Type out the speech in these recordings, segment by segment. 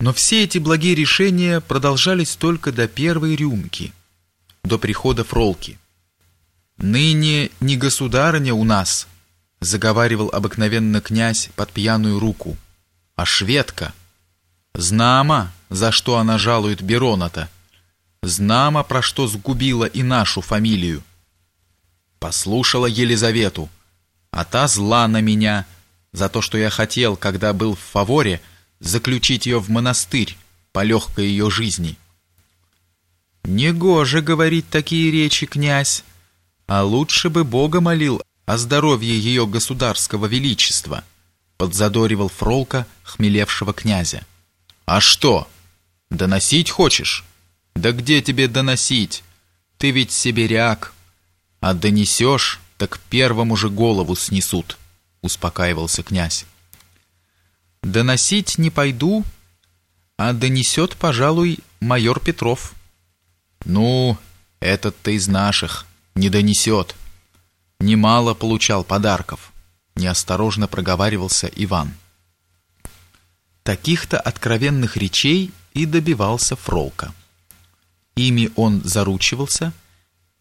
Но все эти благие решения продолжались только до первой рюмки, до прихода Фролки. «Ныне не государыня у нас», — заговаривал обыкновенно князь под пьяную руку, — «а шведка. Знамо, за что она жалует Бероната. Знамо, про что сгубила и нашу фамилию. Послушала Елизавету, а та зла на меня за то, что я хотел, когда был в фаворе, заключить ее в монастырь по легкой ее жизни». «Негоже говорить такие речи, князь, а лучше бы Бога молил о здоровье ее государского величества, подзадоривал Фролка хмелевшего князя. А что? Доносить хочешь? Да где тебе доносить? Ты ведь сибиряк. А донесешь, так первому же голову снесут, успокаивался князь. Доносить не пойду, а донесет, пожалуй, майор Петров. Ну, этот-то из наших не донесет немало получал подарков, неосторожно проговаривался Иван. Таких-то откровенных речей и добивался Фролка. Ими он заручивался,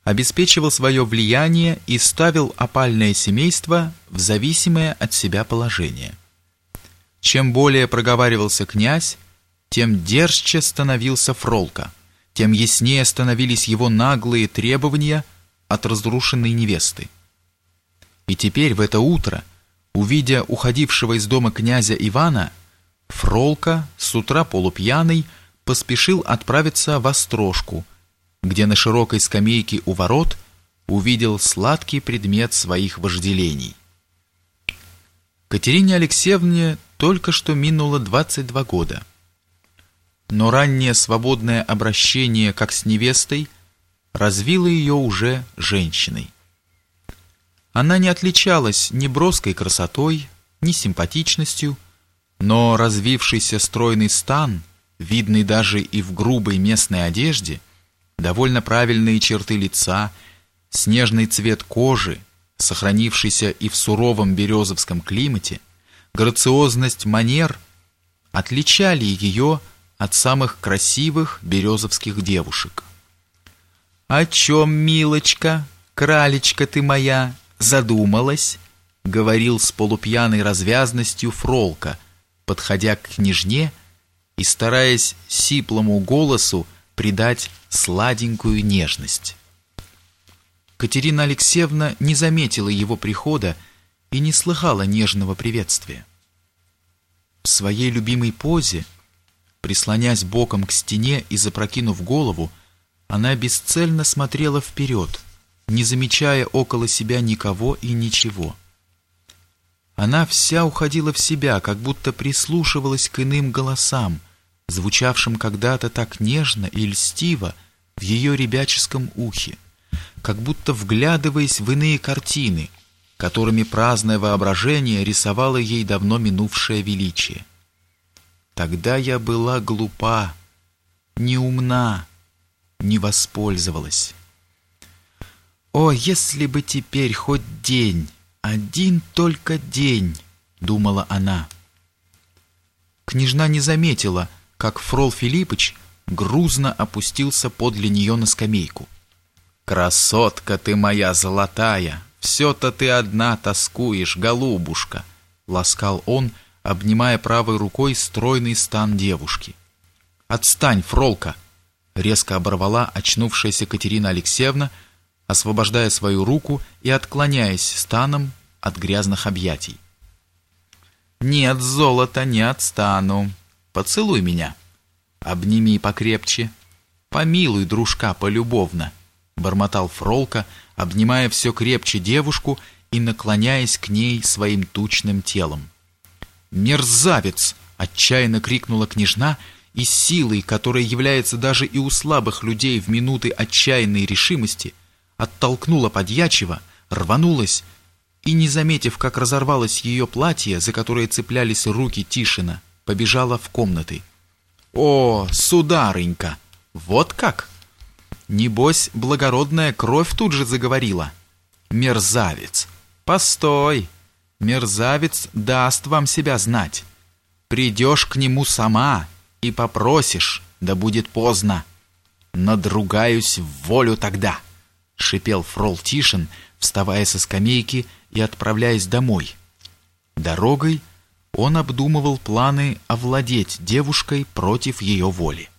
обеспечивал свое влияние и ставил опальное семейство в зависимое от себя положение. Чем более проговаривался князь, тем дерзче становился Фролка, тем яснее становились его наглые требования от разрушенной невесты. И теперь в это утро, увидя уходившего из дома князя Ивана, Фролка, с утра полупьяный, поспешил отправиться в Острожку, где на широкой скамейке у ворот увидел сладкий предмет своих вожделений. Катерине Алексеевне только что минуло 22 года. Но раннее свободное обращение как с невестой развило ее уже женщиной. Она не отличалась ни броской красотой, ни симпатичностью, но развившийся стройный стан, видный даже и в грубой местной одежде, довольно правильные черты лица, снежный цвет кожи, сохранившийся и в суровом березовском климате, грациозность манер отличали ее от самых красивых березовских девушек. «О чем, милочка, кралечка ты моя?» задумалась, говорил с полупьяной развязностью Фролка, подходя к княжне и стараясь сиплому голосу придать сладенькую нежность. Катерина Алексеевна не заметила его прихода и не слыхала нежного приветствия. В своей любимой позе, прислонясь боком к стене и запрокинув голову, она бесцельно смотрела вперед — не замечая около себя никого и ничего. Она вся уходила в себя, как будто прислушивалась к иным голосам, звучавшим когда-то так нежно и льстиво в ее ребяческом ухе, как будто вглядываясь в иные картины, которыми праздное воображение рисовало ей давно минувшее величие. Тогда я была глупа, неумна, не воспользовалась. «О, если бы теперь хоть день, один только день!» — думала она. Княжна не заметила, как Фрол Филиппыч грузно опустился подле нее на скамейку. «Красотка ты моя золотая! Все-то ты одна тоскуешь, голубушка!» — ласкал он, обнимая правой рукой стройный стан девушки. «Отстань, Фролка!» — резко оборвала очнувшаяся Катерина Алексеевна — освобождая свою руку и отклоняясь станом от грязных объятий. «Нет, золото, не отстану. Поцелуй меня. Обними покрепче. Помилуй, дружка, полюбовно», — бормотал Фролка, обнимая все крепче девушку и наклоняясь к ней своим тучным телом. «Мерзавец!» — отчаянно крикнула княжна, и силой, которая является даже и у слабых людей в минуты отчаянной решимости, оттолкнула подьячего, рванулась и, не заметив, как разорвалось ее платье, за которое цеплялись руки Тишина, побежала в комнаты. «О, сударынька! Вот как!» Небось, благородная кровь тут же заговорила. «Мерзавец! Постой! Мерзавец даст вам себя знать. Придешь к нему сама, и попросишь, да будет поздно. Надругаюсь в волю тогда, шипел фрол Тишин, вставая со скамейки и отправляясь домой. Дорогой он обдумывал планы овладеть девушкой против ее воли.